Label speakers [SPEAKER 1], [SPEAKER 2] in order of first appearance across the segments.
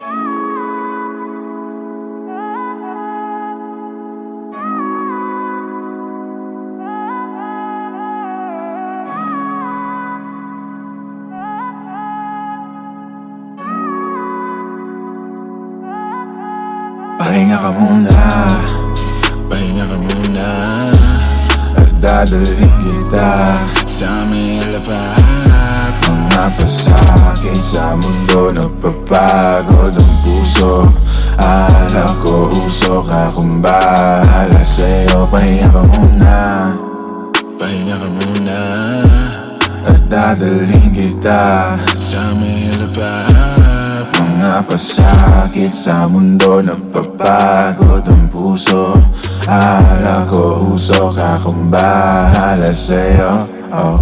[SPEAKER 1] Pahinga ka muna.
[SPEAKER 2] Pahinga ka muna.
[SPEAKER 1] At dadalhin kita
[SPEAKER 2] Sa may lapat
[SPEAKER 1] Mga pasakit sa mundo Nagpapagod ang puso Akala ko usok akong bahala sa'yo. Pahinga ka muna.
[SPEAKER 2] Pahinga ka muna.
[SPEAKER 1] At dadalhin kita
[SPEAKER 2] Sa may lapat
[SPEAKER 1] Mga pasakit sa mundo Nagpapagod ang puso. Akala ko usok akong bahala sa'yo. Oh.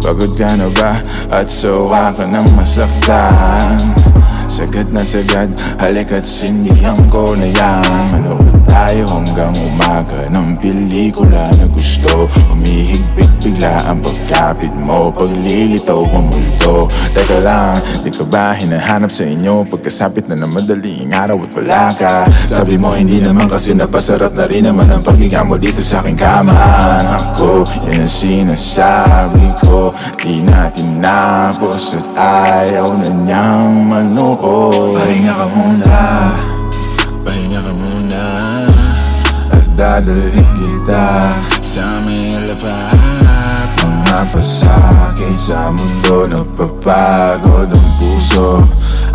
[SPEAKER 1] Pagod ka na ba? At sawa ka nang masaktan Sagad na sagad, halika't sindihan ko na yan Manood tayo hanggang umaga ng pelikula na gusto. Umihigpit bigla ang pagkapit mo Paglilitaw ang multo Teka lang, di ka ba hinahanap sa inyo? Pagkasapit na ng madaling araw at wala ka. Sabi mo hindi naman kasi napasarap na rin naman ang paghiga mo dito sa aking kama. Ako, yan ang sinasabi ko. Di natin napos at ayaw na niyang manood. Pahinga ka muna dadalhin kita.
[SPEAKER 2] Sa may lapat
[SPEAKER 1] Mga pasakit sa mundo Nagpapagod ang puso.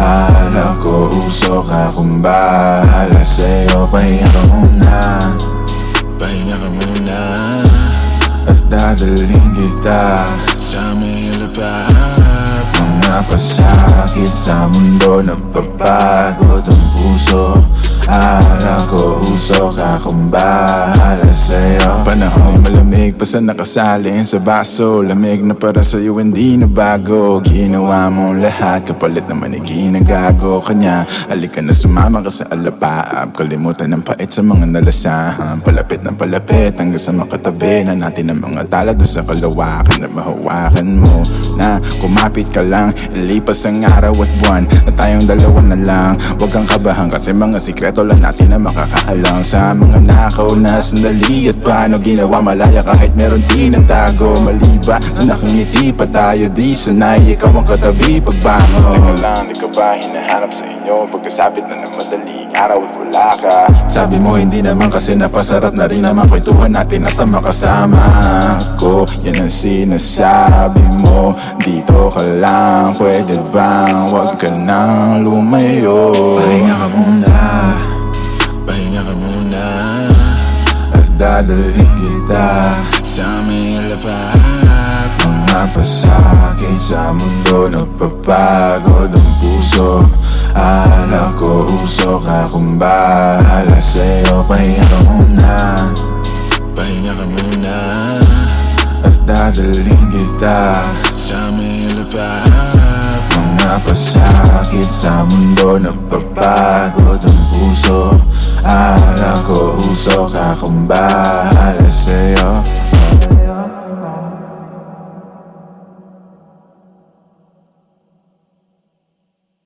[SPEAKER 1] Akala ko usok akong bahala sa'yo. Pahinga ka muna.
[SPEAKER 2] Pahinga ka muna.
[SPEAKER 1] At dadalhin kita.
[SPEAKER 2] Sa may lapat
[SPEAKER 1] Mga pasakit sa mundo Nagpapagod ang puso Akala ko usok akong bahala sa'yo. Panahon malamig pa sa nakasalin sa baso. Lamig na para sa'yo hindi na bago. Ginawa mo lahat kapalit naman ay ginagago Kanya halika na sumama ka sa alapaap Kalimutan ng pait sa mga nalasahan. Palapit ng palapit hanggang sa makatabi Na natin ang mga tala doon sa kalawakan Na mahawakan mo na. Kumapit ka lang Ilipas ang araw at buwan Na tayong dalawa na lang. Huwag kang kabahan kasi mga sikreto lang natin na makakaalam Sa mga nakaw na sandali At paano ginawa malaya kahit meron tinatago Maliba na nakangiti pa tayo? Di sanay ikaw ang katabi. Pagbangon. Teka lang, di ka ba hinahanap sa inyo? Pagkasabit na ng madaling araw at wala ka. Sabi mo hindi naman kasi napasarap na rin naman Kwentuhan natin at ang makasama ko. Yan ang sinasabi mo. Dito ka lang, pwede bang Huwag ka nang lumayo? Pahinga ka muna dadalhin kita.
[SPEAKER 2] Sa may lapat
[SPEAKER 1] Mga pasakit sa mundo Nagpapagod ang puso. Akala ko usok akong bahala sa'yo. Pahinga ka muna.
[SPEAKER 2] Pahinga ka muna.
[SPEAKER 1] At dadalhin kita.
[SPEAKER 2] Sa may lapat
[SPEAKER 1] Mga pasakit sa mundo Nagpapagod ang puso Akala ko uso ka kung bahala sa'yo.